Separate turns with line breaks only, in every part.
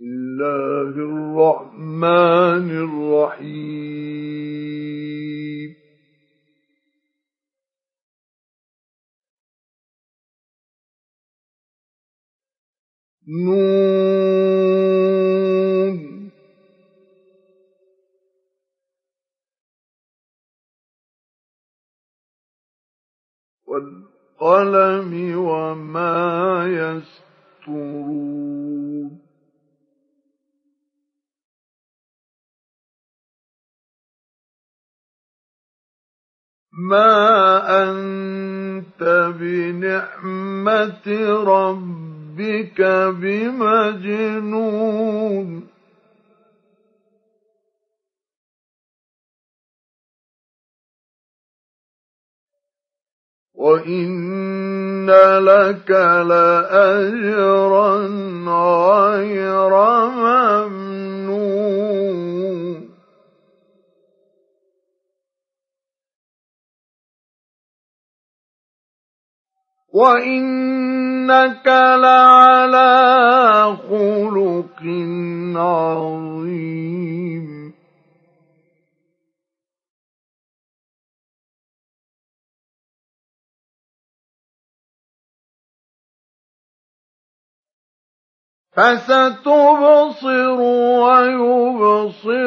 الله الرحمن الرحيم نون والقلم وما يسطرون ما أنت بنعمة ربك بمجنون وإن لك لأجرا غير ممنون وإنك لعلى خلق عظيم فستبصر ويبصرون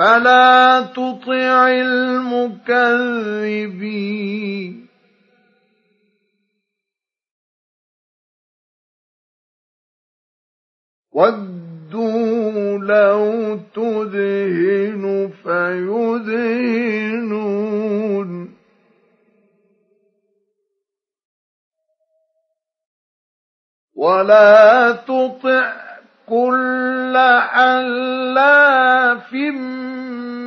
فلا تطع المكذبين وَدُّوا لَوْ تُدْهِنُ فَيُدْهِنُونَ وَلَا تُطِعْ كُلَّ حَلَّافٍ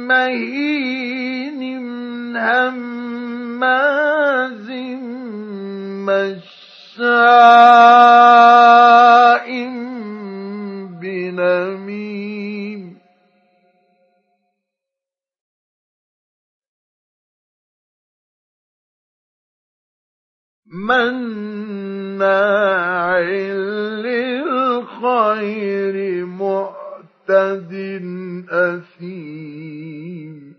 مَّهِينٍ هَمَّازٍ مَّشَّاءٍ أثيم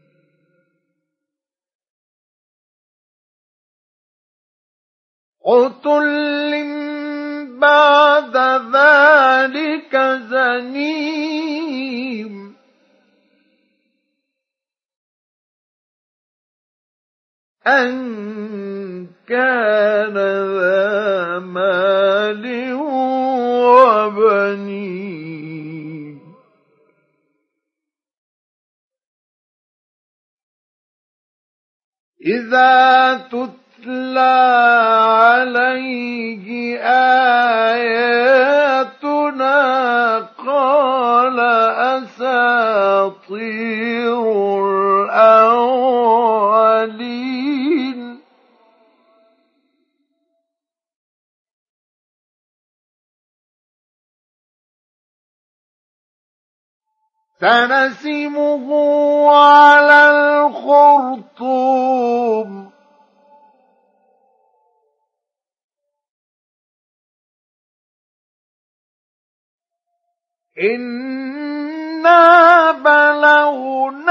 عتل بعد ذلك زنيم. أن كان ذا إذا تتلى عليه آياتنا قال أساطير. سنسمه على الخرطوم. إنا بلوناهم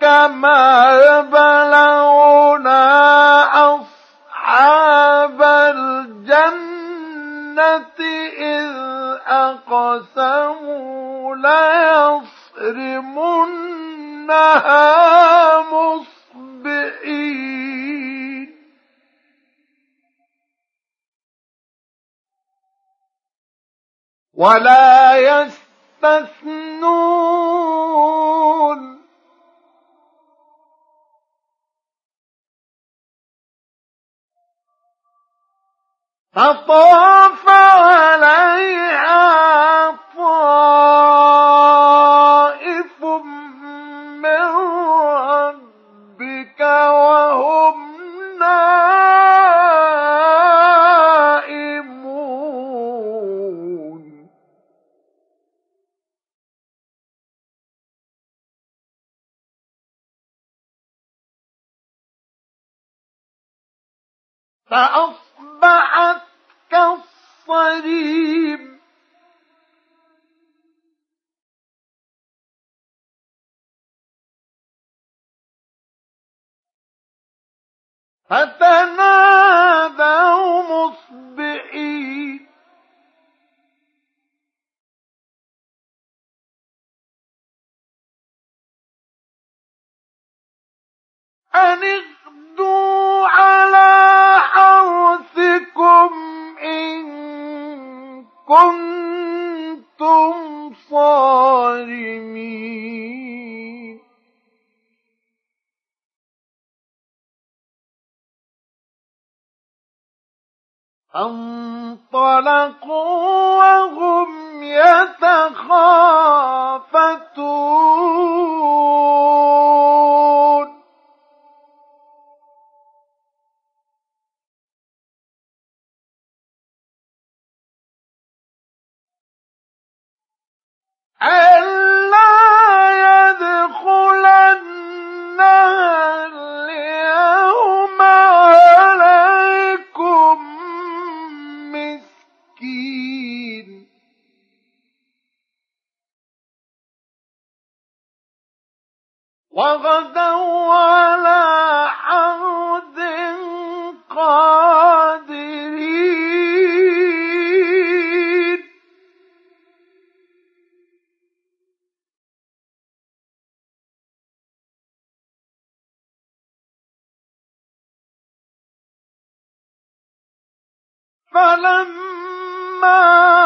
كما بلونا أصحاب الجنة إذ أقسموا ليصرمنها مصبئين. ولا يستثنون. فطاف عليها فتنادوا مصبحين. أن اغدوا على حرثكم إن كنتم صارمين. فانطلقوا وهم يتخافتون. وغدوا على حرد قادرين. فلما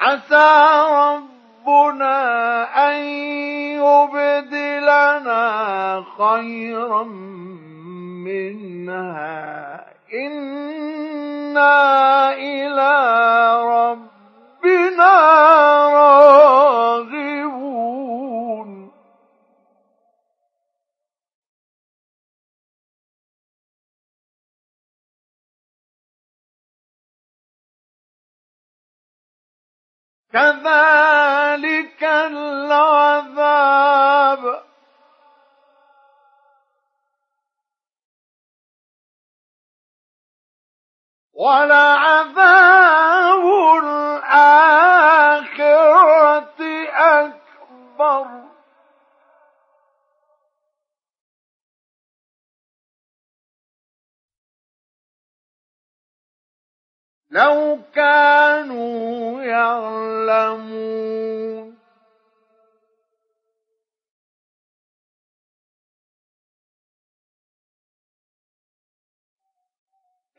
عسى ربنا أن يبدلنا خيرا منها. إنا إلى ربنا كذلك العذاب. ولعذاب لو كانوا يعلمون.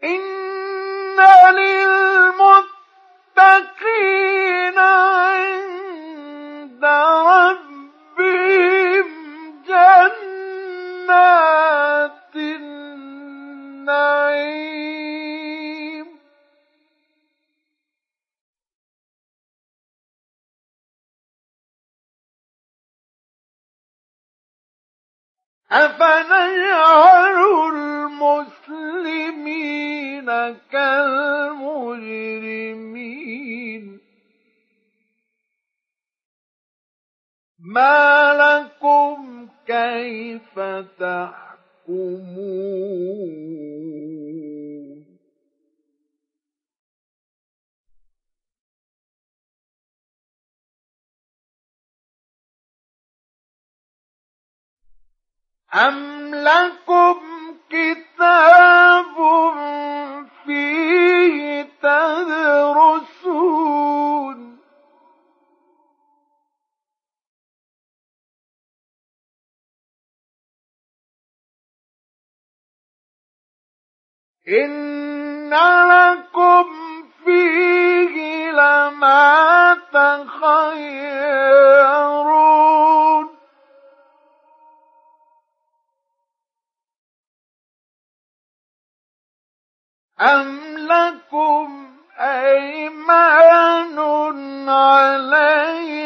إن المسلمين كالمجرمين ما لكم كيف تحكمون؟ أم إن لكم فيه لما تخيرون أم لكم أيمان علينا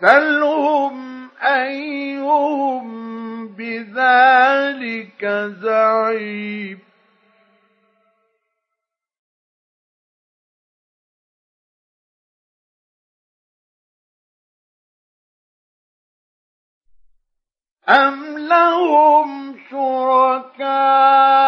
سلهم أيهم بذلك زعيم. أم لهم شركاء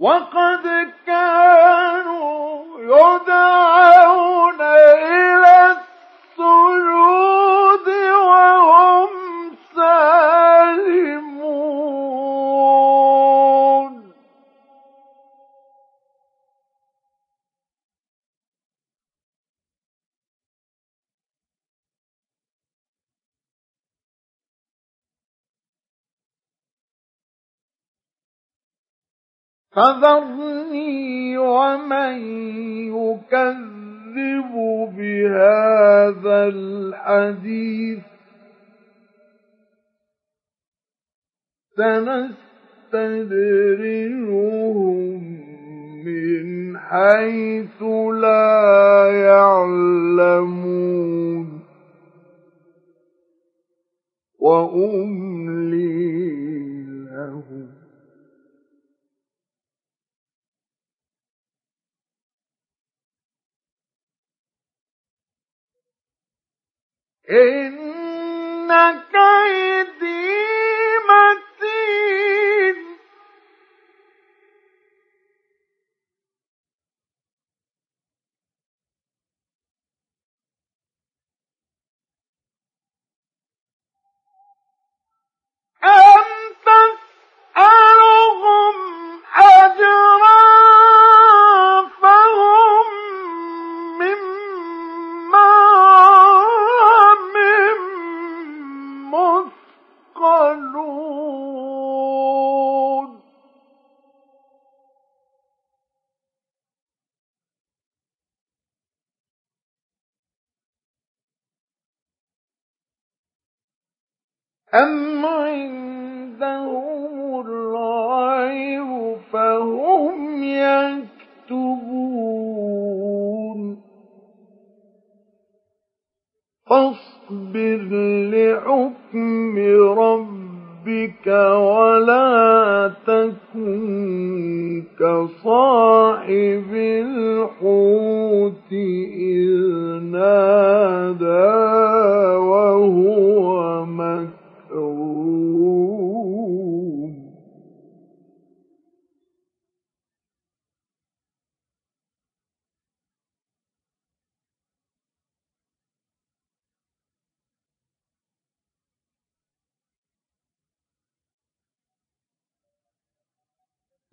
وقد كانوا يدعون فذرني ومن يكذب بهذا الحديث. سنستدرجهم من حيث لا يعلمون. وأملي إن أم عندهم الغيب فهم يكتبون فاصبر لحكم ربك ولا تكن كصاحب الحوت إذ نادى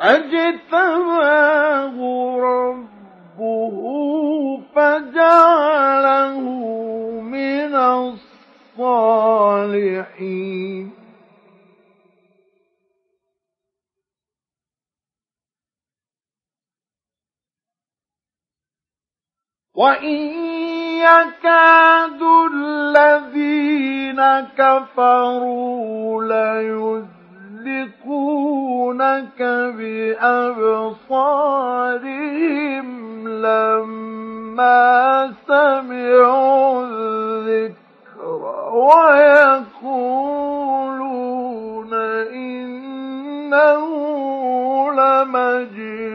فاجتباه ربه فجعله من الصالحين. وإن يكاد الذين كفروا ليزلقونك بأبصارهم لما سمعوا الذكر ويقولون إنه لمجنون.